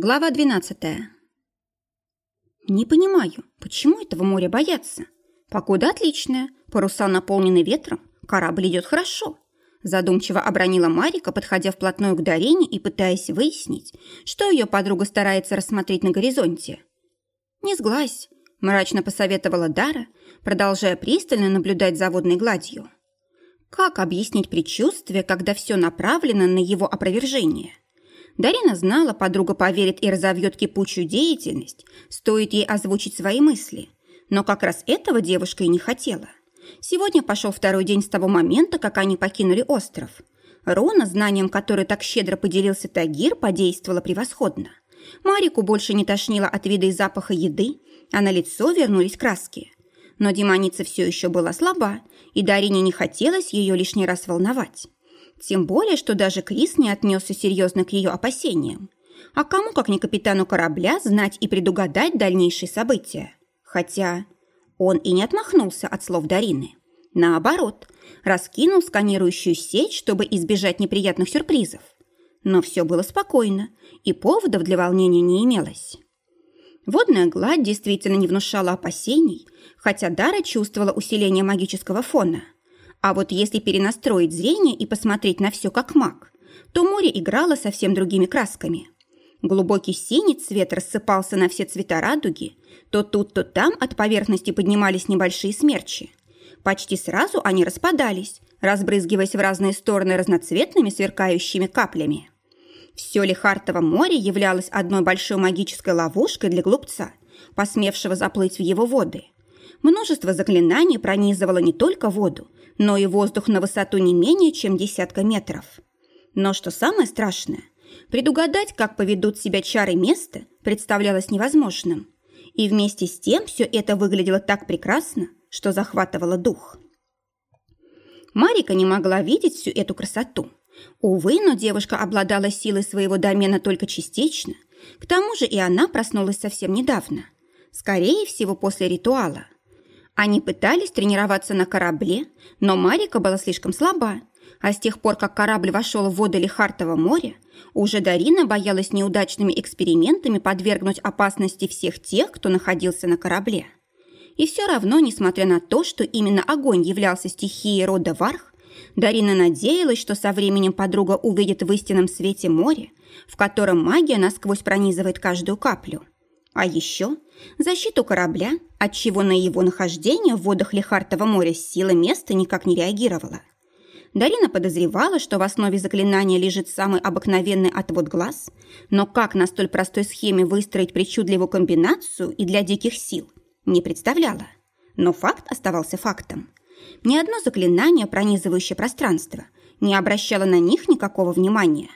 Глава 12. Не понимаю, почему этого моря боятся? Погода отличная, паруса наполнены ветром, корабль идет хорошо. Задумчиво обронила Марика, подходя вплотную к Дарине и пытаясь выяснить, что ее подруга старается рассмотреть на горизонте. «Не сглазь», – мрачно посоветовала Дара, продолжая пристально наблюдать за водной гладью. Как объяснить предчувствие, когда все направлено на его опровержение – Дарина знала, подруга поверит и разовьет кипучую деятельность, стоит ей озвучить свои мысли. Но как раз этого девушка и не хотела. Сегодня пошел второй день с того момента, как они покинули остров. Рона, знанием которой так щедро поделился Тагир, подействовала превосходно. Марику больше не тошнило от вида и запаха еды, а на лицо вернулись краски. Но демоница все еще была слаба, и Дарине не хотелось ее лишний раз волновать. Тем более, что даже Крис не отнесся серьезно к ее опасениям. А кому, как не капитану корабля, знать и предугадать дальнейшие события? Хотя он и не отмахнулся от слов Дарины. Наоборот, раскинул сканирующую сеть, чтобы избежать неприятных сюрпризов. Но все было спокойно, и поводов для волнения не имелось. Водная гладь действительно не внушала опасений, хотя Дара чувствовала усиление магического фона – а вот если перенастроить зрение и посмотреть на все как маг, то море играло совсем другими красками. Глубокий синий цвет рассыпался на все цвета радуги, то тут, то там от поверхности поднимались небольшие смерчи. Почти сразу они распадались, разбрызгиваясь в разные стороны разноцветными сверкающими каплями. Все Лихартово море являлось одной большой магической ловушкой для глупца, посмевшего заплыть в его воды. Множество заклинаний пронизывало не только воду, но и воздух на высоту не менее чем десятка метров. Но что самое страшное, предугадать, как поведут себя чары места, представлялось невозможным. И вместе с тем все это выглядело так прекрасно, что захватывало дух. Марика не могла видеть всю эту красоту. Увы, но девушка обладала силой своего домена только частично. К тому же и она проснулась совсем недавно. Скорее всего, после ритуала – они пытались тренироваться на корабле, но Марика была слишком слаба, а с тех пор, как корабль вошел в воды Лихартова моря, уже Дарина боялась неудачными экспериментами подвергнуть опасности всех тех, кто находился на корабле. И все равно, несмотря на то, что именно огонь являлся стихией рода Варх, Дарина надеялась, что со временем подруга увидит в истинном свете море, в котором магия насквозь пронизывает каждую каплю – а еще защиту корабля, отчего на его нахождение в водах Лихартова моря сила места никак не реагировала. Дарина подозревала, что в основе заклинания лежит самый обыкновенный отвод глаз, но как на столь простой схеме выстроить причудливую комбинацию и для диких сил, не представляла. Но факт оставался фактом. Ни одно заклинание, пронизывающее пространство, не обращало на них никакого внимания.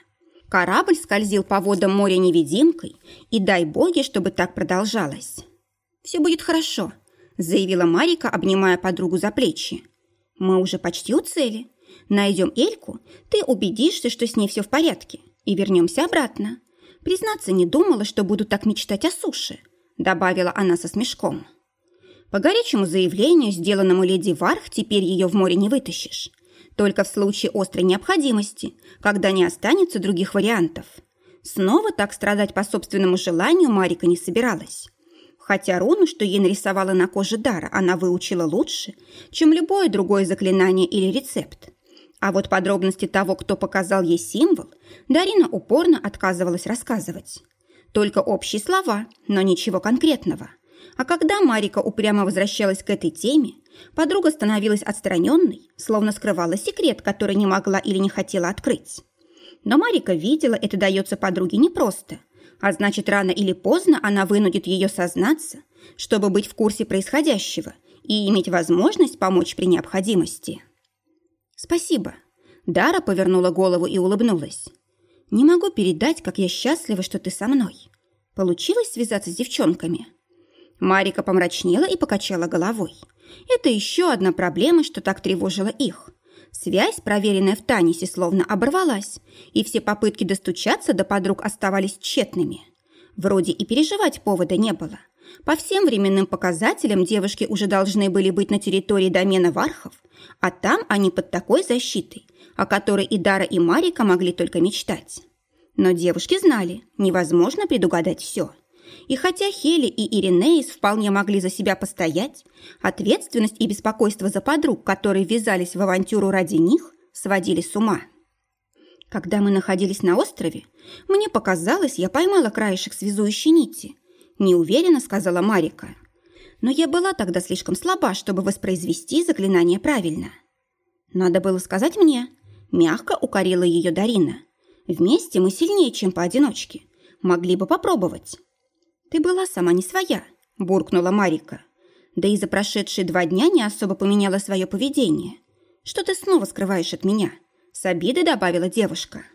Корабль скользил по водам моря невидимкой, и дай боги, чтобы так продолжалось. «Все будет хорошо», – заявила Марика, обнимая подругу за плечи. «Мы уже почти у цели. Найдем Эльку, ты убедишься, что с ней все в порядке, и вернемся обратно. Признаться, не думала, что буду так мечтать о суше», – добавила она со смешком. По горячему заявлению, сделанному леди Варх, теперь ее в море не вытащишь. Только в случае острой необходимости, когда не останется других вариантов. Снова так страдать по собственному желанию Марика не собиралась. Хотя руну, что ей нарисовала на коже Дара, она выучила лучше, чем любое другое заклинание или рецепт. А вот подробности того, кто показал ей символ, Дарина упорно отказывалась рассказывать. Только общие слова, но ничего конкретного. А когда Марика упрямо возвращалась к этой теме, Подруга становилась отстраненной, словно скрывала секрет, который не могла или не хотела открыть. Но Марика видела, это дается подруге непросто, а значит, рано или поздно она вынудит ее сознаться, чтобы быть в курсе происходящего и иметь возможность помочь при необходимости. «Спасибо». Дара повернула голову и улыбнулась. «Не могу передать, как я счастлива, что ты со мной. Получилось связаться с девчонками?» Марика помрачнела и покачала головой. Это еще одна проблема, что так тревожила их. Связь, проверенная в Танисе, словно оборвалась, и все попытки достучаться до подруг оставались тщетными. Вроде и переживать повода не было. По всем временным показателям девушки уже должны были быть на территории домена Вархов, а там они под такой защитой, о которой и Дара, и Марика могли только мечтать. Но девушки знали, невозможно предугадать все. И хотя Хели и Иринеис вполне могли за себя постоять, ответственность и беспокойство за подруг, которые ввязались в авантюру ради них, сводили с ума. Когда мы находились на острове, мне показалось, я поймала краешек связующей нити. Неуверенно сказала Марика. Но я была тогда слишком слаба, чтобы воспроизвести заклинание правильно. Надо было сказать мне. Мягко укорила ее Дарина. Вместе мы сильнее, чем поодиночке. Могли бы попробовать. Ты была сама не своя, буркнула Марика. Да и за прошедшие два дня не особо поменяла свое поведение. Что ты снова скрываешь от меня? С обидой добавила девушка.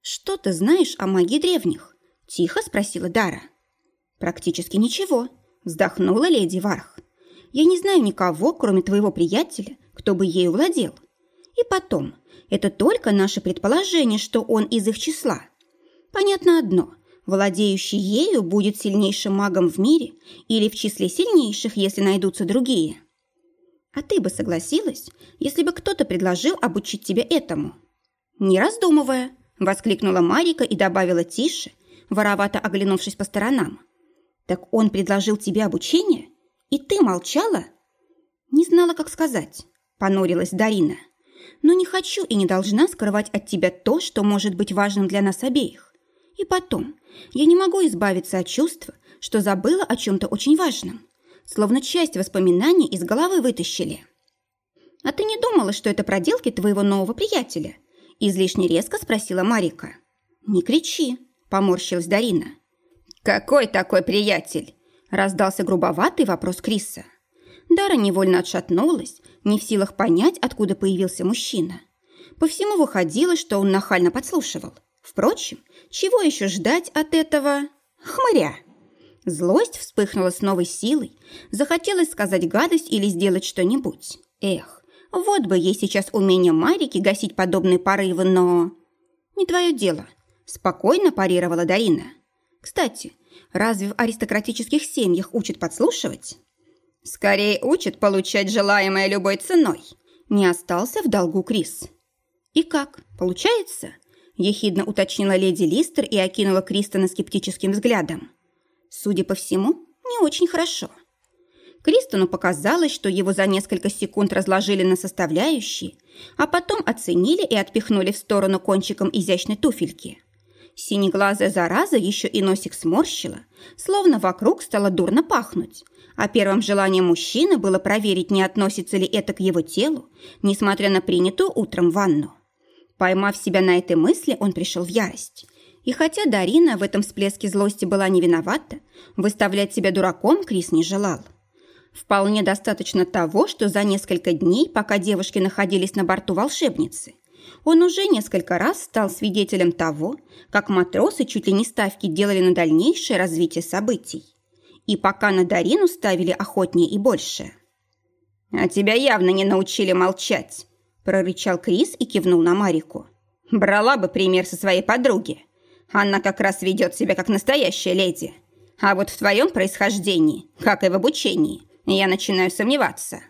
Что ты знаешь о магии древних? Тихо спросила Дара. Практически ничего, вздохнула леди Варх. Я не знаю никого, кроме твоего приятеля, кто бы ею владел. И потом, это только наше предположение, что он из их числа. Понятно одно. Владеющий ею будет сильнейшим магом в мире или в числе сильнейших, если найдутся другие. А ты бы согласилась, если бы кто-то предложил обучить тебя этому? Не раздумывая, воскликнула Марика и добавила тише, воровато оглянувшись по сторонам. Так он предложил тебе обучение? И ты молчала? Не знала, как сказать, понурилась Дарина но не хочу и не должна скрывать от тебя то, что может быть важным для нас обеих. И потом, я не могу избавиться от чувства, что забыла о чем-то очень важном, словно часть воспоминаний из головы вытащили. «А ты не думала, что это проделки твоего нового приятеля?» Излишне резко спросила Марика. «Не кричи», – поморщилась Дарина. «Какой такой приятель?» – раздался грубоватый вопрос Криса. Дара невольно отшатнулась, не в силах понять, откуда появился мужчина. По всему выходило, что он нахально подслушивал. Впрочем, чего еще ждать от этого хмыря? Злость вспыхнула с новой силой. Захотелось сказать гадость или сделать что-нибудь. Эх, вот бы ей сейчас умение Марики гасить подобные порывы, но... Не твое дело. Спокойно парировала Дарина. Кстати, разве в аристократических семьях учат подслушивать? Скорее учит получать желаемое любой ценой. Не остался в долгу Крис. И как? Получается? Ехидно уточнила леди Листер и окинула Кристона скептическим взглядом. Судя по всему, не очень хорошо. Кристону показалось, что его за несколько секунд разложили на составляющие, а потом оценили и отпихнули в сторону кончиком изящной туфельки. Синеглазая зараза еще и носик сморщила, словно вокруг стало дурно пахнуть, а первым желанием мужчины было проверить, не относится ли это к его телу, несмотря на принятую утром ванну. Поймав себя на этой мысли, он пришел в ярость. И хотя Дарина в этом всплеске злости была не виновата, выставлять себя дураком Крис не желал. Вполне достаточно того, что за несколько дней, пока девушки находились на борту волшебницы, он уже несколько раз стал свидетелем того, как матросы чуть ли не ставки делали на дальнейшее развитие событий и пока на Дарину ставили охотнее и больше. «А тебя явно не научили молчать», – прорычал Крис и кивнул на Марику. «Брала бы пример со своей подруги. Она как раз ведет себя как настоящая леди. А вот в твоем происхождении, как и в обучении, я начинаю сомневаться».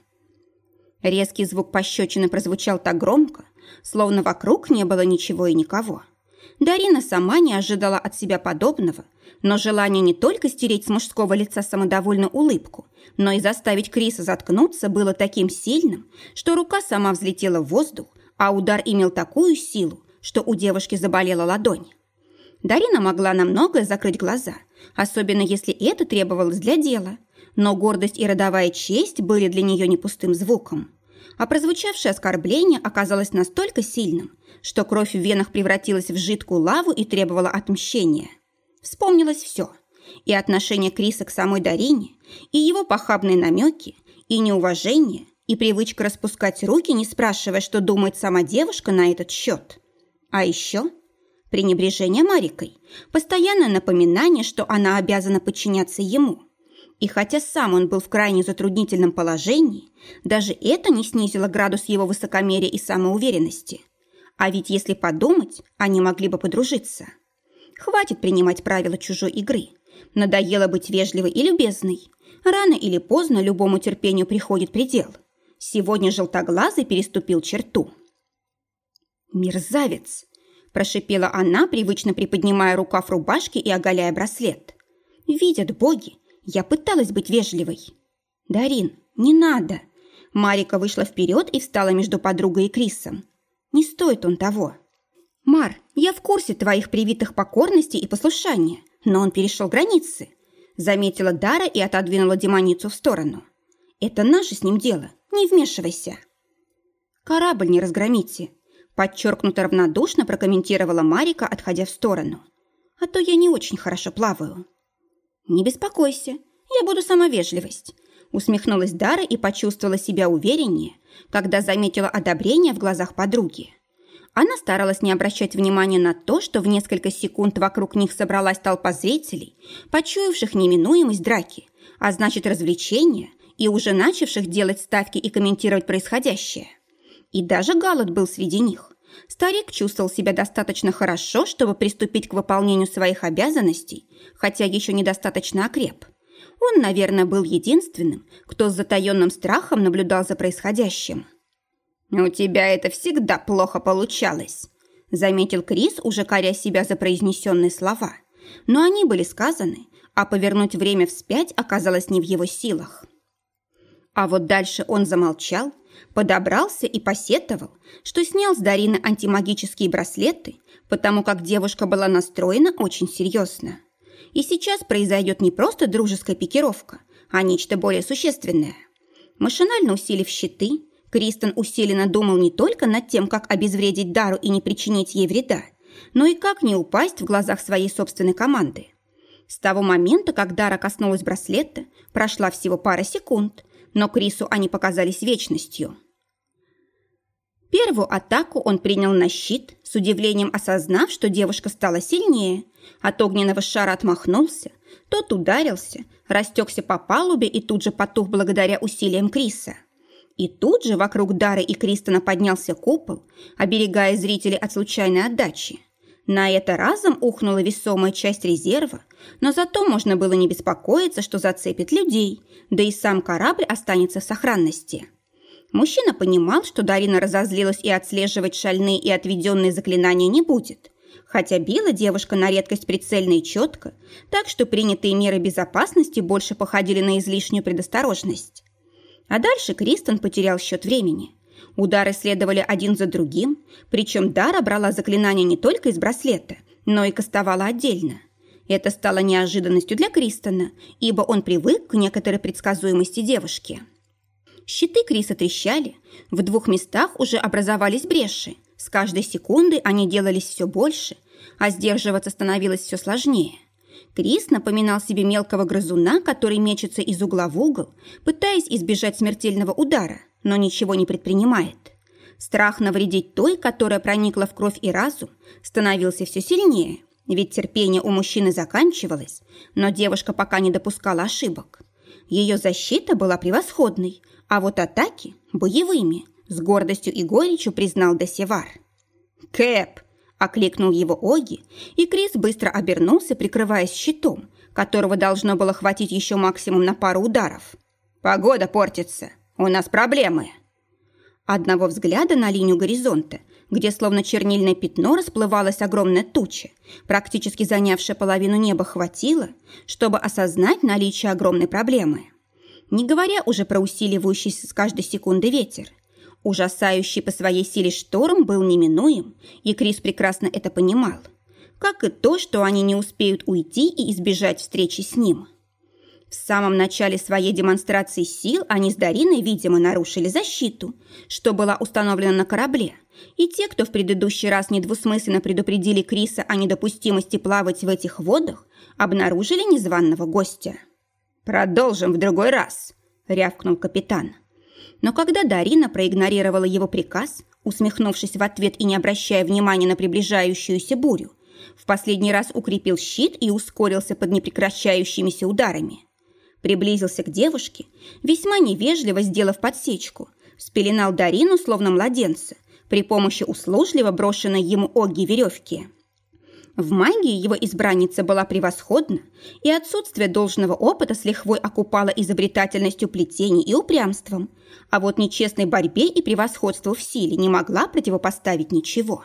Резкий звук пощечины прозвучал так громко, словно вокруг не было ничего и никого. Дарина сама не ожидала от себя подобного, но желание не только стереть с мужского лица самодовольную улыбку, но и заставить Криса заткнуться было таким сильным, что рука сама взлетела в воздух, а удар имел такую силу, что у девушки заболела ладонь. Дарина могла на многое закрыть глаза, особенно если это требовалось для дела, но гордость и родовая честь были для нее не пустым звуком. А прозвучавшее оскорбление оказалось настолько сильным, что кровь в венах превратилась в жидкую лаву и требовала отмщения. Вспомнилось все. И отношение Криса к самой Дарине, и его похабные намеки, и неуважение, и привычка распускать руки, не спрашивая, что думает сама девушка на этот счет. А еще пренебрежение Марикой, постоянное напоминание, что она обязана подчиняться ему. И хотя сам он был в крайне затруднительном положении, даже это не снизило градус его высокомерия и самоуверенности. А ведь если подумать, они могли бы подружиться. Хватит принимать правила чужой игры. Надоело быть вежливой и любезной. Рано или поздно любому терпению приходит предел. Сегодня желтоглазый переступил черту. «Мерзавец!» – прошипела она, привычно приподнимая рукав рубашки и оголяя браслет. «Видят боги, я пыталась быть вежливой». «Дарин, не надо!» Марика вышла вперед и встала между подругой и Крисом. «Не стоит он того». «Мар, я в курсе твоих привитых покорности и послушания, но он перешел границы», заметила Дара и отодвинула демоницу в сторону. «Это наше с ним дело, не вмешивайся». «Корабль не разгромите», подчеркнуто равнодушно прокомментировала Марика, отходя в сторону. «А то я не очень хорошо плаваю». «Не беспокойся, я буду сама вежливость», усмехнулась Дара и почувствовала себя увереннее, когда заметила одобрение в глазах подруги. Она старалась не обращать внимания на то, что в несколько секунд вокруг них собралась толпа зрителей, почуявших неминуемость драки, а значит развлечения, и уже начавших делать ставки и комментировать происходящее. И даже Галат был среди них. Старик чувствовал себя достаточно хорошо, чтобы приступить к выполнению своих обязанностей, хотя еще недостаточно окреп. Он, наверное, был единственным, кто с затаенным страхом наблюдал за происходящим. «У тебя это всегда плохо получалось», – заметил Крис, уже коря себя за произнесенные слова. Но они были сказаны, а повернуть время вспять оказалось не в его силах. А вот дальше он замолчал, подобрался и посетовал, что снял с Дарины антимагические браслеты, потому как девушка была настроена очень серьезно. И сейчас произойдет не просто дружеская пикировка, а нечто более существенное. Машинально усилив щиты, Кристен усиленно думал не только над тем, как обезвредить Дару и не причинить ей вреда, но и как не упасть в глазах своей собственной команды. С того момента, как Дара коснулась браслета, прошла всего пара секунд, но Крису они показались вечностью. Первую атаку он принял на щит, с удивлением осознав, что девушка стала сильнее. От огненного шара отмахнулся, тот ударился, растекся по палубе и тут же потух благодаря усилиям Криса. И тут же вокруг Дары и Кристона поднялся купол, оберегая зрителей от случайной отдачи. На это разом ухнула весомая часть резерва, но зато можно было не беспокоиться, что зацепит людей, да и сам корабль останется в сохранности. Мужчина понимал, что Дарина разозлилась и отслеживать шальные и отведенные заклинания не будет. Хотя била девушка на редкость прицельно и четко, так что принятые меры безопасности больше походили на излишнюю предосторожность. А дальше Кристен потерял счет времени. Удары следовали один за другим, причем Дара брала заклинания не только из браслета, но и кастовала отдельно. Это стало неожиданностью для Кристона, ибо он привык к некоторой предсказуемости девушки. Щиты Криса трещали, в двух местах уже образовались бреши. С каждой секунды они делались все больше, а сдерживаться становилось все сложнее. Крис напоминал себе мелкого грызуна, который мечется из угла в угол, пытаясь избежать смертельного удара, но ничего не предпринимает. Страх навредить той, которая проникла в кровь и разум, становился все сильнее, ведь терпение у мужчины заканчивалось, но девушка пока не допускала ошибок. Ее защита была превосходной, а вот атаки – боевыми, с гордостью и горечью признал Десевар. «Кэп!» – окликнул его Оги, и Крис быстро обернулся, прикрываясь щитом, которого должно было хватить еще максимум на пару ударов. «Погода портится, у нас проблемы!» Одного взгляда на линию горизонта, где словно чернильное пятно расплывалась огромная туча, практически занявшая половину неба, хватило, чтобы осознать наличие огромной проблемы – не говоря уже про усиливающийся с каждой секунды ветер. Ужасающий по своей силе шторм был неминуем, и Крис прекрасно это понимал. Как и то, что они не успеют уйти и избежать встречи с ним. В самом начале своей демонстрации сил они с Дариной, видимо, нарушили защиту, что была установлена на корабле, и те, кто в предыдущий раз недвусмысленно предупредили Криса о недопустимости плавать в этих водах, обнаружили незваного гостя. «Продолжим в другой раз», — рявкнул капитан. Но когда Дарина проигнорировала его приказ, усмехнувшись в ответ и не обращая внимания на приближающуюся бурю, в последний раз укрепил щит и ускорился под непрекращающимися ударами. Приблизился к девушке, весьма невежливо сделав подсечку, спеленал Дарину, словно младенца, при помощи услужливо брошенной ему оги веревки. В магии его избранница была превосходна, и отсутствие должного опыта с лихвой окупало изобретательностью плетений и упрямством, а вот нечестной борьбе и превосходству в силе не могла противопоставить ничего.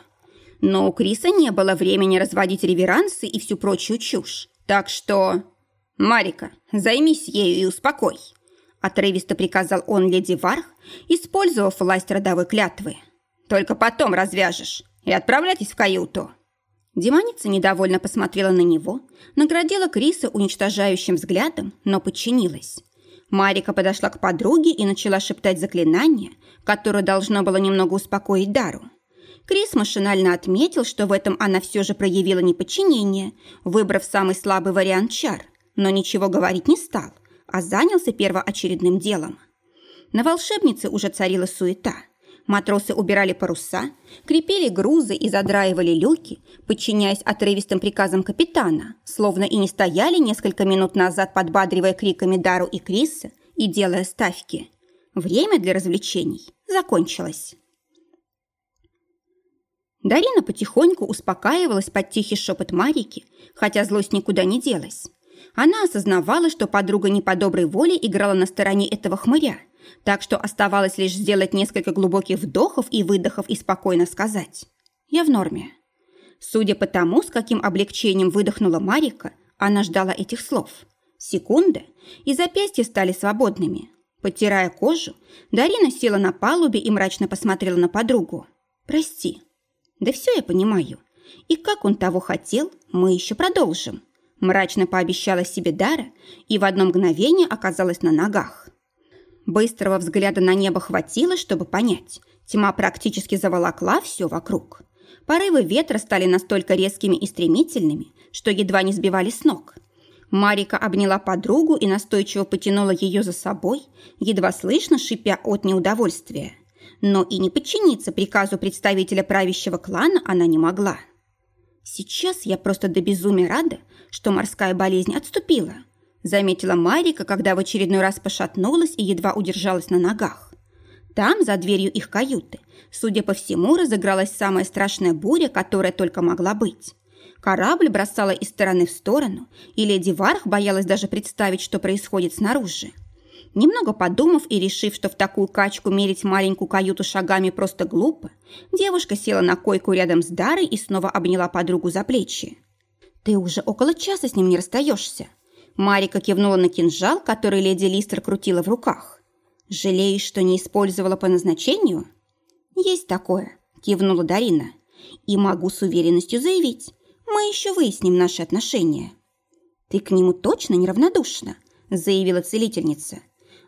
Но у Криса не было времени разводить реверансы и всю прочую чушь. Так что... «Марика, займись ею и успокой», – отрывисто приказал он леди Варх, использовав власть родовой клятвы. «Только потом развяжешь и отправляйтесь в каюту». Демоница недовольно посмотрела на него, наградила Криса уничтожающим взглядом, но подчинилась. Марика подошла к подруге и начала шептать заклинание, которое должно было немного успокоить Дару. Крис машинально отметил, что в этом она все же проявила неподчинение, выбрав самый слабый вариант чар, но ничего говорить не стал, а занялся первоочередным делом. На волшебнице уже царила суета. Матросы убирали паруса, крепили грузы и задраивали люки, подчиняясь отрывистым приказам капитана, словно и не стояли несколько минут назад, подбадривая криками Дару и Криса и делая ставки. Время для развлечений закончилось. Дарина потихоньку успокаивалась под тихий шепот Марики, хотя злость никуда не делась. Она осознавала, что подруга не по доброй воле играла на стороне этого хмыря, так что оставалось лишь сделать несколько глубоких вдохов и выдохов и спокойно сказать «Я в норме». Судя по тому, с каким облегчением выдохнула Марика, она ждала этих слов. Секунда, и запястья стали свободными. Подтирая кожу, Дарина села на палубе и мрачно посмотрела на подругу. «Прости, да все я понимаю. И как он того хотел, мы еще продолжим. Мрачно пообещала себе Дара и в одно мгновение оказалась на ногах. Быстрого взгляда на небо хватило, чтобы понять. Тьма практически заволокла все вокруг. Порывы ветра стали настолько резкими и стремительными, что едва не сбивали с ног. Марика обняла подругу и настойчиво потянула ее за собой, едва слышно шипя от неудовольствия но и не подчиниться приказу представителя правящего клана она не могла. «Сейчас я просто до безумия рада, что морская болезнь отступила», заметила Марика, когда в очередной раз пошатнулась и едва удержалась на ногах. Там, за дверью их каюты, судя по всему, разыгралась самая страшная буря, которая только могла быть. Корабль бросала из стороны в сторону, и леди Варх боялась даже представить, что происходит снаружи. Немного подумав и решив, что в такую качку мерить маленькую каюту шагами просто глупо, девушка села на койку рядом с Дарой и снова обняла подругу за плечи. «Ты уже около часа с ним не расстаешься». Марика кивнула на кинжал, который леди Листер крутила в руках. «Жалеешь, что не использовала по назначению?» «Есть такое», – кивнула Дарина. «И могу с уверенностью заявить, мы еще выясним наши отношения». «Ты к нему точно неравнодушна», – заявила целительница.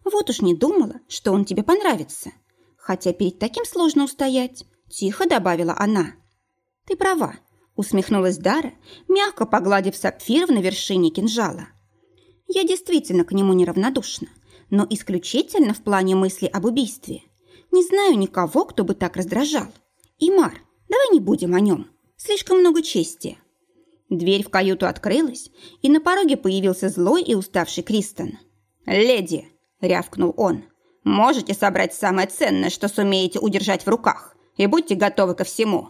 Вот уж не думала, что он тебе понравится. Хотя перед таким сложно устоять, тихо добавила она. Ты права, усмехнулась Дара, мягко погладив сапфир на вершине кинжала. Я действительно к нему неравнодушна, но исключительно в плане мысли об убийстве. Не знаю никого, кто бы так раздражал. Имар, давай не будем о нем. Слишком много чести. Дверь в каюту открылась, и на пороге появился злой и уставший Кристен. «Леди!» – рявкнул он. «Можете собрать самое ценное, что сумеете удержать в руках, и будьте готовы ко всему».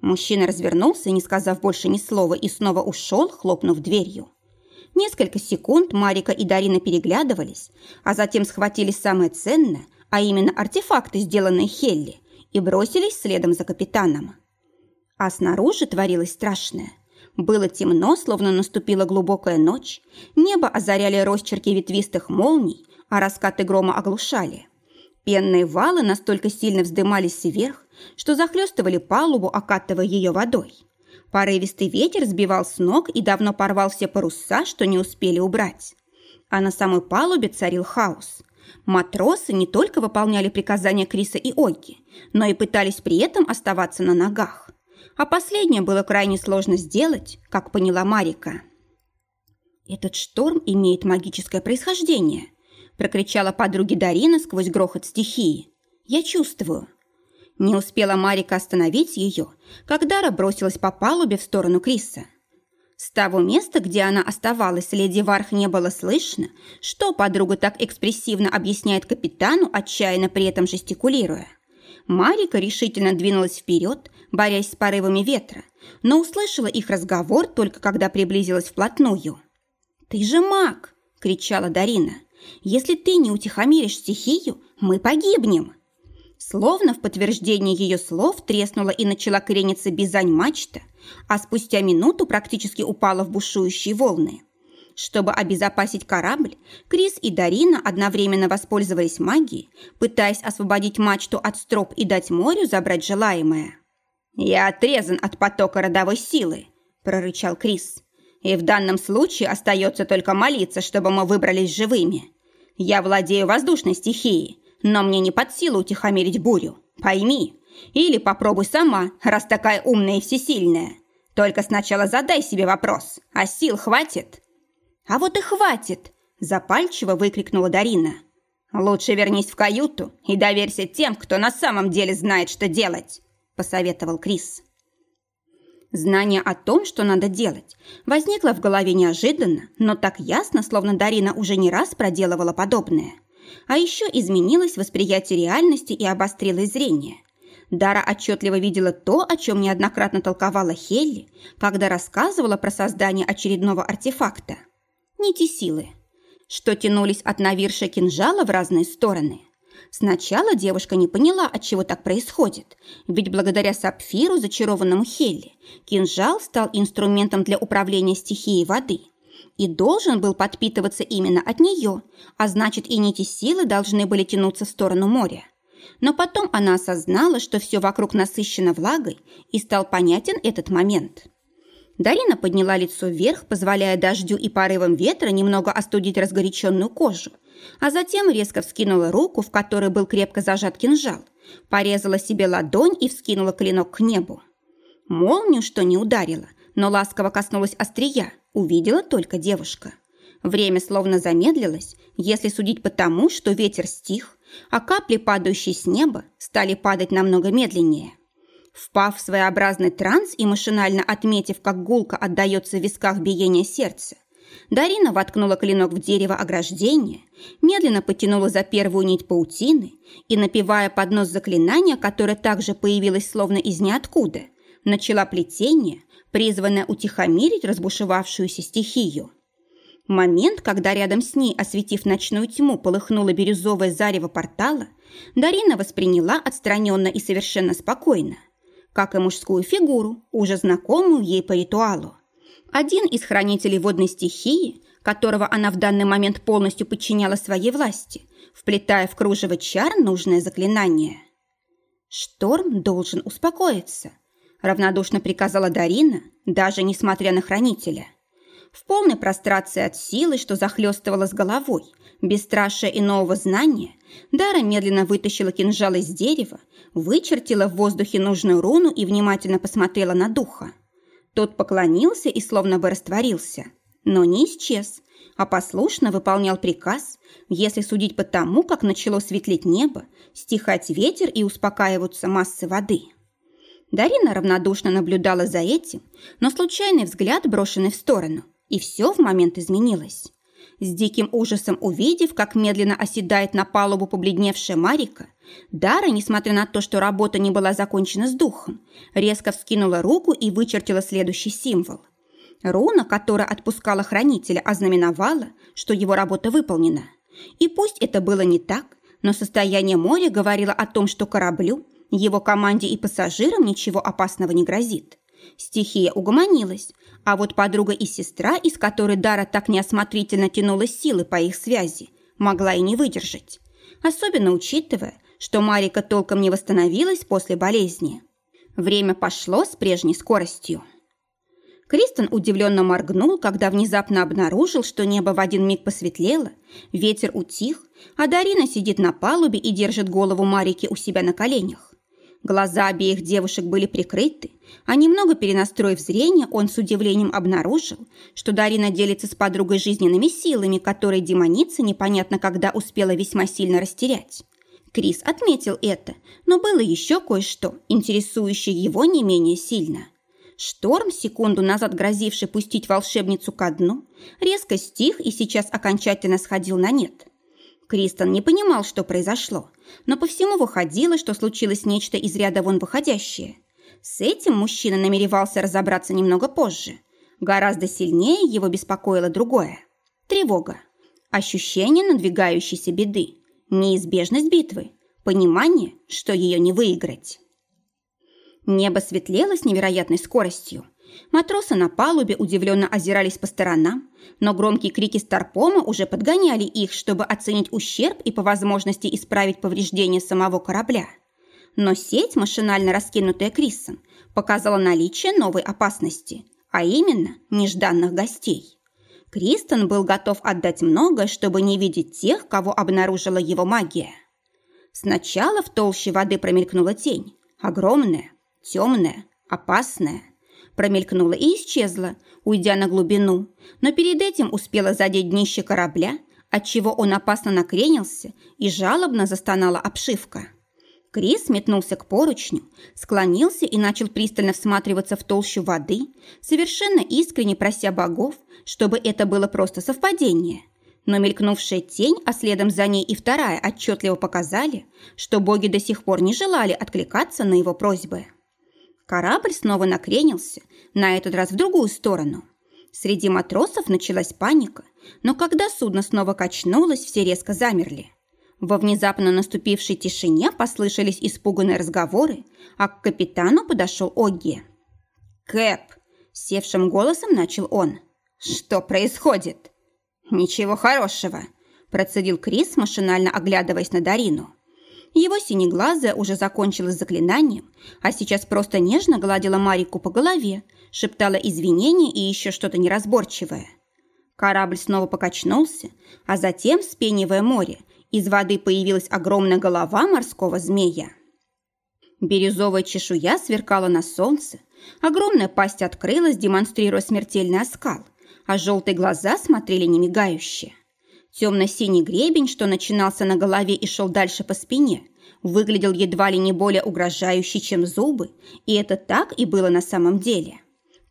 Мужчина развернулся, не сказав больше ни слова, и снова ушел, хлопнув дверью. Несколько секунд Марика и Дарина переглядывались, а затем схватили самое ценное, а именно артефакты, сделанные Хелли, и бросились следом за капитаном. А снаружи творилось страшное. Было темно, словно наступила глубокая ночь, небо озаряли росчерки ветвистых молний, а раскаты грома оглушали. Пенные валы настолько сильно вздымались вверх, что захлестывали палубу, окатывая ее водой. Порывистый ветер сбивал с ног и давно порвал все паруса, что не успели убрать. А на самой палубе царил хаос. Матросы не только выполняли приказания Криса и Ольги, но и пытались при этом оставаться на ногах. А последнее было крайне сложно сделать, как поняла Марика. «Этот шторм имеет магическое происхождение», прокричала подруге Дарина сквозь грохот стихии. «Я чувствую». Не успела Марика остановить ее, как Дара бросилась по палубе в сторону Криса. С того места, где она оставалась, леди Варх не было слышно, что подруга так экспрессивно объясняет капитану, отчаянно при этом жестикулируя. Марика решительно двинулась вперед, борясь с порывами ветра, но услышала их разговор только когда приблизилась вплотную. «Ты же маг!» – кричала Дарина. Если ты не утихомиришь стихию, мы погибнем!» Словно в подтверждение ее слов треснула и начала крениться бизань мачта, а спустя минуту практически упала в бушующие волны. Чтобы обезопасить корабль, Крис и Дарина одновременно воспользовались магией, пытаясь освободить мачту от строп и дать морю забрать желаемое. «Я отрезан от потока родовой силы», – прорычал Крис. «И в данном случае остается только молиться, чтобы мы выбрались живыми. Я владею воздушной стихией, но мне не под силу утихомирить бурю. Пойми. Или попробуй сама, раз такая умная и всесильная. Только сначала задай себе вопрос, а сил хватит?» «А вот и хватит!» – запальчиво выкрикнула Дарина. «Лучше вернись в каюту и доверься тем, кто на самом деле знает, что делать», – посоветовал Крис. Знание о том, что надо делать, возникло в голове неожиданно, но так ясно, словно Дарина уже не раз проделывала подобное. А еще изменилось восприятие реальности и обострилось зрение. Дара отчетливо видела то, о чем неоднократно толковала Хелли, когда рассказывала про создание очередного артефакта. Нити силы, что тянулись от навирша кинжала в разные стороны. Сначала девушка не поняла, от чего так происходит, ведь благодаря сапфиру, зачарованному Хелли, кинжал стал инструментом для управления стихией воды и должен был подпитываться именно от нее, а значит и нити силы должны были тянуться в сторону моря. Но потом она осознала, что все вокруг насыщено влагой, и стал понятен этот момент. Дарина подняла лицо вверх, позволяя дождю и порывам ветра немного остудить разгоряченную кожу, а затем резко вскинула руку, в которой был крепко зажат кинжал, порезала себе ладонь и вскинула клинок к небу. Молнию, что не ударила, но ласково коснулась острия, увидела только девушка. Время словно замедлилось, если судить по тому, что ветер стих, а капли, падающие с неба, стали падать намного медленнее. Впав в своеобразный транс и машинально отметив, как гулко отдается в висках биение сердца, Дарина воткнула клинок в дерево ограждения, медленно потянула за первую нить паутины и, напевая под нос заклинания, которое также появилось словно из ниоткуда, начала плетение, призванное утихомирить разбушевавшуюся стихию. Момент, когда рядом с ней, осветив ночную тьму, полыхнуло бирюзовое зарево портала, Дарина восприняла отстраненно и совершенно спокойно, как и мужскую фигуру, уже знакомую ей по ритуалу. Один из хранителей водной стихии, которого она в данный момент полностью подчиняла своей власти, вплетая в кружево чар нужное заклинание. «Шторм должен успокоиться», – равнодушно приказала Дарина, даже несмотря на хранителя. В полной прострации от силы, что захлестывала с головой, бесстрашие и нового знания, Дара медленно вытащила кинжал из дерева, вычертила в воздухе нужную руну и внимательно посмотрела на духа. Тот поклонился и словно бы растворился, но не исчез, а послушно выполнял приказ, если судить по тому, как начало светлеть небо, стихать ветер и успокаиваться массы воды. Дарина равнодушно наблюдала за этим, но случайный взгляд, брошенный в сторону, и все в момент изменилось. С диким ужасом увидев, как медленно оседает на палубу побледневшая Марика, Дара, несмотря на то, что работа не была закончена с духом, резко вскинула руку и вычертила следующий символ. Руна, которая отпускала хранителя, ознаменовала, что его работа выполнена. И пусть это было не так, но состояние моря говорило о том, что кораблю, его команде и пассажирам ничего опасного не грозит. Стихия угомонилась, а вот подруга и сестра, из которой Дара так неосмотрительно тянула силы по их связи, могла и не выдержать. Особенно учитывая, что Марика толком не восстановилась после болезни. Время пошло с прежней скоростью. Кристен удивленно моргнул, когда внезапно обнаружил, что небо в один миг посветлело, ветер утих, а Дарина сидит на палубе и держит голову Марики у себя на коленях. Глаза обеих девушек были прикрыты, а немного перенастроив зрение, он с удивлением обнаружил, что Дарина делится с подругой жизненными силами, которые демоница непонятно когда успела весьма сильно растерять. Крис отметил это, но было еще кое-что, интересующее его не менее сильно. Шторм, секунду назад грозивший пустить волшебницу ко дну, резко стих и сейчас окончательно сходил на нет. Кристен не понимал, что произошло, но по всему выходило, что случилось нечто из ряда вон выходящее. С этим мужчина намеревался разобраться немного позже. Гораздо сильнее его беспокоило другое. Тревога. Ощущение надвигающейся беды. Неизбежность битвы. понимание, что ее не выиграть. Небо светлело с невероятной скоростью. Матросы на палубе удивленно озирались по сторонам, но громкие крики Старпома уже подгоняли их, чтобы оценить ущерб и по возможности исправить повреждения самого корабля. Но сеть, машинально раскинутая Крисом, показала наличие новой опасности, а именно нежданных гостей. Кристен был готов отдать многое, чтобы не видеть тех, кого обнаружила его магия. Сначала в толще воды промелькнула тень, огромная, темная, опасная. Промелькнула и исчезла, уйдя на глубину, но перед этим успела задеть днище корабля, отчего он опасно накренился и жалобно застонала обшивка. Крис метнулся к поручню, склонился и начал пристально всматриваться в толщу воды, совершенно искренне прося богов, чтобы это было просто совпадение. Но мелькнувшая тень, а следом за ней и вторая отчетливо показали, что боги до сих пор не желали откликаться на его просьбы. Корабль снова накренился, на этот раз в другую сторону. Среди матросов началась паника, но когда судно снова качнулось, все резко замерли. Во внезапно наступившей тишине послышались испуганные разговоры, а к капитану подошел Огги. «Кэп!» – севшим голосом начал он. «Что происходит?» «Ничего хорошего», – процедил Крис, машинально оглядываясь на Дарину. Его синеглазая уже закончила заклинанием, а сейчас просто нежно гладила Марику по голове, шептала извинения и еще что-то неразборчивое. Корабль снова покачнулся, а затем, спенивая море, из воды появилась огромная голова морского змея. Бирюзовая чешуя сверкала на солнце, огромная пасть открылась, демонстрируя смертельный оскал, а желтые глаза смотрели немигающе. Темно-синий гребень, что начинался на голове и шел дальше по спине, выглядел едва ли не более угрожающий, чем зубы, и это так и было на самом деле.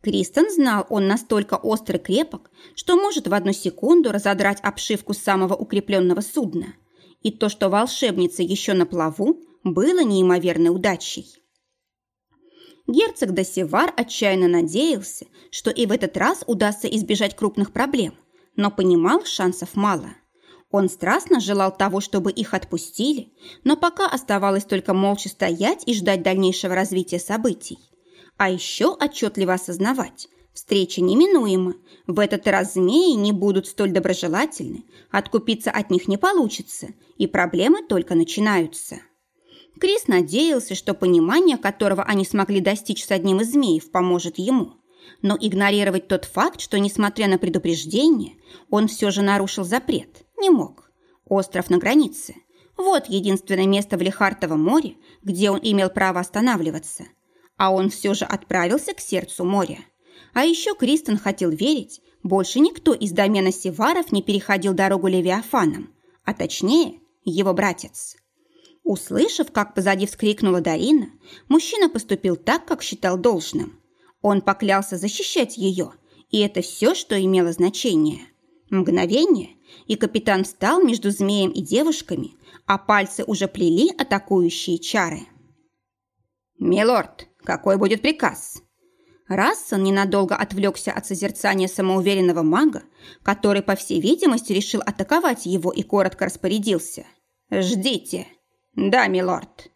Кристен знал, он настолько острый крепок, что может в одну секунду разодрать обшивку самого укрепленного судна. И то, что волшебница еще на плаву, было неимоверной удачей. Герцог Досевар отчаянно надеялся, что и в этот раз удастся избежать крупных проблем – но понимал, шансов мало. Он страстно желал того, чтобы их отпустили, но пока оставалось только молча стоять и ждать дальнейшего развития событий. А еще отчетливо осознавать, встреча неминуема, в этот раз змеи не будут столь доброжелательны, откупиться от них не получится, и проблемы только начинаются. Крис надеялся, что понимание, которого они смогли достичь с одним из змеев, поможет ему – но игнорировать тот факт, что, несмотря на предупреждение, он все же нарушил запрет, не мог. Остров на границе. Вот единственное место в Лихартовом море, где он имел право останавливаться. А он все же отправился к сердцу моря. А еще Кристен хотел верить, больше никто из домена Севаров не переходил дорогу Левиафаном, а точнее, его братец. Услышав, как позади вскрикнула Дарина, мужчина поступил так, как считал должным – он поклялся защищать ее, и это все, что имело значение. Мгновение, и капитан встал между змеем и девушками, а пальцы уже плели атакующие чары. «Милорд, какой будет приказ?» Рассон ненадолго отвлекся от созерцания самоуверенного мага, который, по всей видимости, решил атаковать его и коротко распорядился. «Ждите!» «Да, милорд!»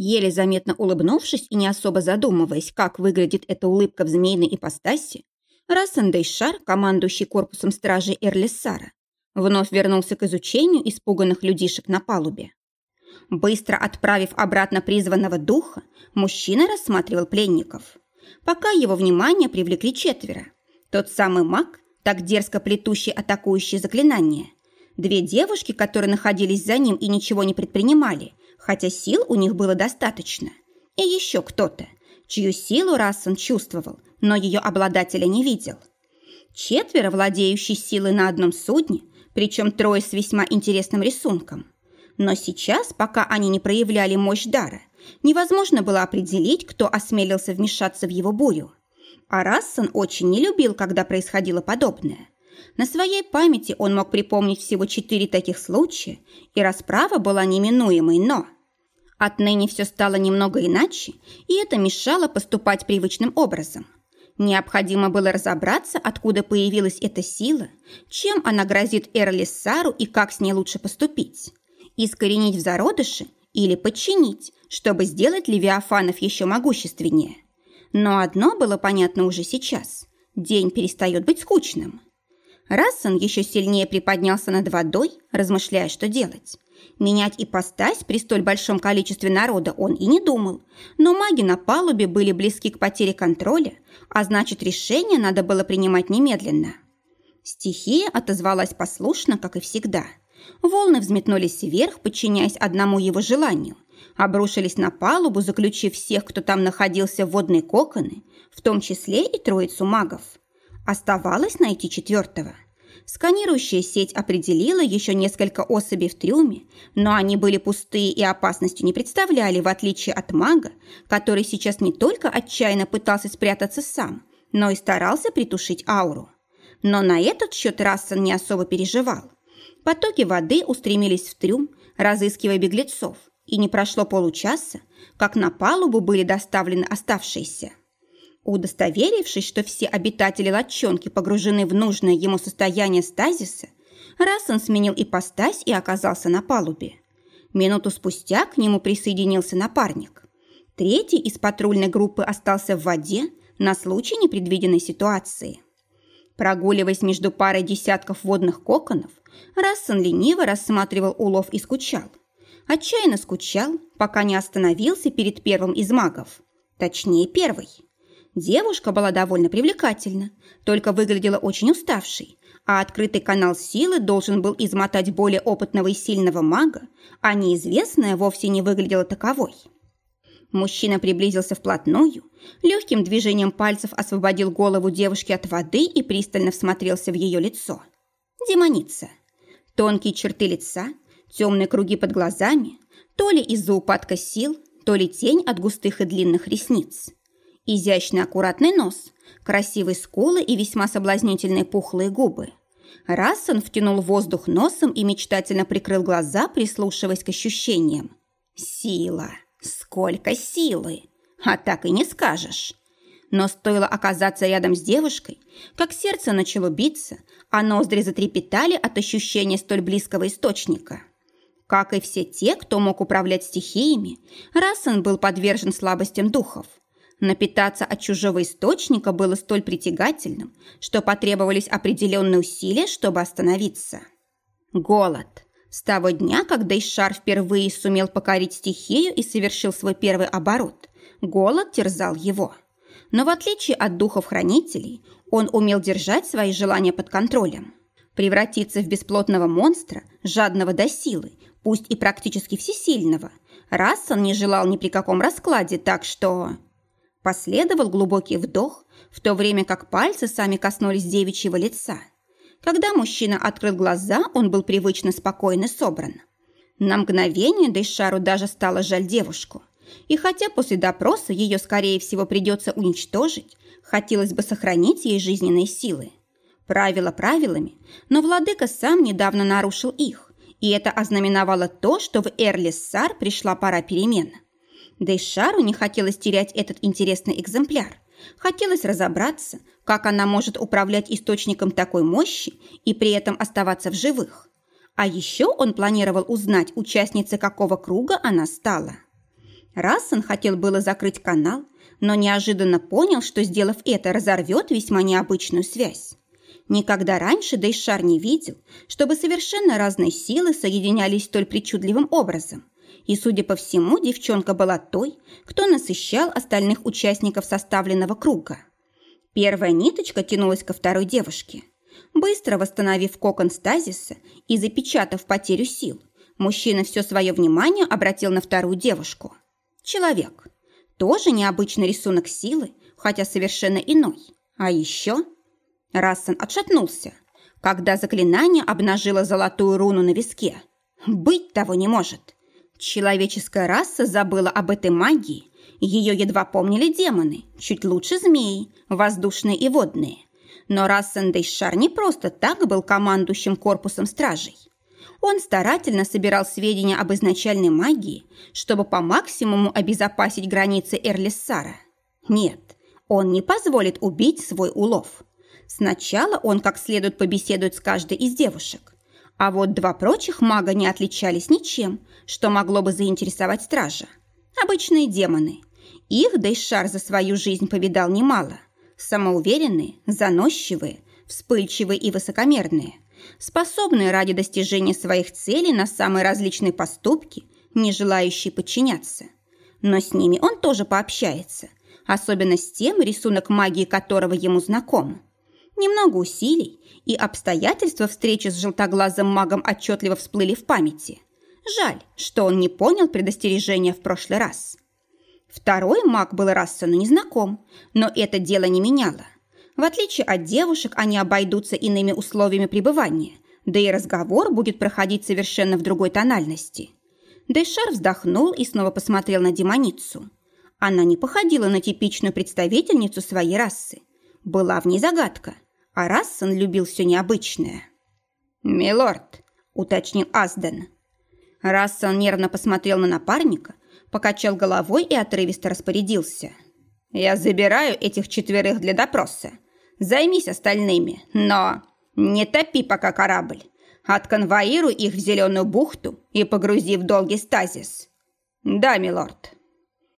Еле заметно улыбнувшись и не особо задумываясь, как выглядит эта улыбка в змеиной ипостаси, Рассен Дейшар, командующий корпусом стражи Эрлиссара, вновь вернулся к изучению испуганных людишек на палубе. Быстро отправив обратно призванного духа, мужчина рассматривал пленников. Пока его внимание привлекли четверо. Тот самый маг, так дерзко плетущий атакующие заклинания. Две девушки, которые находились за ним и ничего не предпринимали, хотя сил у них было достаточно. И еще кто-то, чью силу Рассон чувствовал, но ее обладателя не видел. Четверо, владеющие силой на одном судне, причем трое с весьма интересным рисунком. Но сейчас, пока они не проявляли мощь дара, невозможно было определить, кто осмелился вмешаться в его бурю. А Рассон очень не любил, когда происходило подобное. На своей памяти он мог припомнить всего четыре таких случая, и расправа была неминуемой, но... Отныне все стало немного иначе, и это мешало поступать привычным образом. Необходимо было разобраться, откуда появилась эта сила, чем она грозит Эрлиссару и как с ней лучше поступить. Искоренить в зародыше или подчинить, чтобы сделать Левиафанов еще могущественнее. Но одно было понятно уже сейчас. День перестает быть скучным. Рассон еще сильнее приподнялся над водой, размышляя, что делать. Менять ипостась при столь большом количестве народа он и не думал, но маги на палубе были близки к потере контроля, а значит, решение надо было принимать немедленно. Стихия отозвалась послушно, как и всегда. Волны взметнулись вверх, подчиняясь одному его желанию, обрушились на палубу, заключив всех, кто там находился в водные коконы, в том числе и троицу магов. Оставалось найти четвертого – Сканирующая сеть определила еще несколько особей в трюме, но они были пустые и опасности не представляли, в отличие от мага, который сейчас не только отчаянно пытался спрятаться сам, но и старался притушить ауру. Но на этот счет Рассан не особо переживал. Потоки воды устремились в трюм, разыскивая беглецов, и не прошло получаса, как на палубу были доставлены оставшиеся. Удостоверившись, что все обитатели лодчонки погружены в нужное ему состояние стазиса, Рассон сменил ипостась и оказался на палубе. Минуту спустя к нему присоединился напарник. Третий из патрульной группы остался в воде на случай непредвиденной ситуации. Прогуливаясь между парой десятков водных коконов, Рассон лениво рассматривал улов и скучал. Отчаянно скучал, пока не остановился перед первым из магов. Точнее, первый – Девушка была довольно привлекательна, только выглядела очень уставшей, а открытый канал силы должен был измотать более опытного и сильного мага, а неизвестная вовсе не выглядела таковой. Мужчина приблизился вплотную, легким движением пальцев освободил голову девушки от воды и пристально всмотрелся в ее лицо. Демоница. Тонкие черты лица, темные круги под глазами, то ли из-за упадка сил, то ли тень от густых и длинных ресниц. Изящный аккуратный нос, красивые скулы и весьма соблазнительные пухлые губы. Рассон втянул воздух носом и мечтательно прикрыл глаза, прислушиваясь к ощущениям. Сила! Сколько силы! А так и не скажешь. Но стоило оказаться рядом с девушкой, как сердце начало биться, а ноздри затрепетали от ощущения столь близкого источника. Как и все те, кто мог управлять стихиями, Рассон был подвержен слабостям духов. Напитаться от чужого источника было столь притягательным, что потребовались определенные усилия, чтобы остановиться. Голод. С того дня, когда Ишар впервые сумел покорить стихию и совершил свой первый оборот, голод терзал его. Но в отличие от духов-хранителей, он умел держать свои желания под контролем. Превратиться в бесплотного монстра, жадного до силы, пусть и практически всесильного, раз он не желал ни при каком раскладе, так что... Последовал глубокий вдох, в то время как пальцы сами коснулись девичьего лица. Когда мужчина открыл глаза, он был привычно спокойно собран. На мгновение Дейшару даже стало жаль девушку. И хотя после допроса ее, скорее всего, придется уничтожить, хотелось бы сохранить ей жизненные силы. Правила правилами, но владыка сам недавно нарушил их, и это ознаменовало то, что в Эрлиссар пришла пора перемен. Да и Шару не хотелось терять этот интересный экземпляр. Хотелось разобраться, как она может управлять источником такой мощи и при этом оставаться в живых. А еще он планировал узнать, участница какого круга она стала. Рассен хотел было закрыть канал, но неожиданно понял, что, сделав это, разорвет весьма необычную связь. Никогда раньше Дейшар не видел, чтобы совершенно разные силы соединялись столь причудливым образом – и, судя по всему, девчонка была той, кто насыщал остальных участников составленного круга. Первая ниточка тянулась ко второй девушке. Быстро восстановив кокон стазиса и запечатав потерю сил, мужчина все свое внимание обратил на вторую девушку. Человек. Тоже необычный рисунок силы, хотя совершенно иной. А еще... Рассан отшатнулся, когда заклинание обнажило золотую руну на виске. Быть того не может. Человеческая раса забыла об этой магии. Ее едва помнили демоны, чуть лучше змеи, воздушные и водные. Но Рассен Дейшар не просто так был командующим корпусом стражей. Он старательно собирал сведения об изначальной магии, чтобы по максимуму обезопасить границы Эрлиссара. Нет, он не позволит убить свой улов. Сначала он как следует побеседует с каждой из девушек, А вот два прочих мага не отличались ничем, что могло бы заинтересовать стража. Обычные демоны. Их Дейшар за свою жизнь повидал немало. Самоуверенные, заносчивые, вспыльчивые и высокомерные. Способные ради достижения своих целей на самые различные поступки, не желающие подчиняться. Но с ними он тоже пообщается, особенно с тем, рисунок магии которого ему знаком. Немного усилий, и обстоятельства встречи с желтоглазым магом отчетливо всплыли в памяти. Жаль, что он не понял предостережения в прошлый раз. Второй маг был Рассену незнаком, но это дело не меняло. В отличие от девушек, они обойдутся иными условиями пребывания, да и разговор будет проходить совершенно в другой тональности. Дэшар вздохнул и снова посмотрел на демоницу. Она не походила на типичную представительницу своей расы. Была в ней загадка – а Рассен любил все необычное. «Милорд», — уточнил Азден. Рассен нервно посмотрел на напарника, покачал головой и отрывисто распорядился. «Я забираю этих четверых для допроса. Займись остальными, но не топи пока корабль. Отконвоируй их в зеленую бухту и погрузи в долгий стазис». «Да, милорд».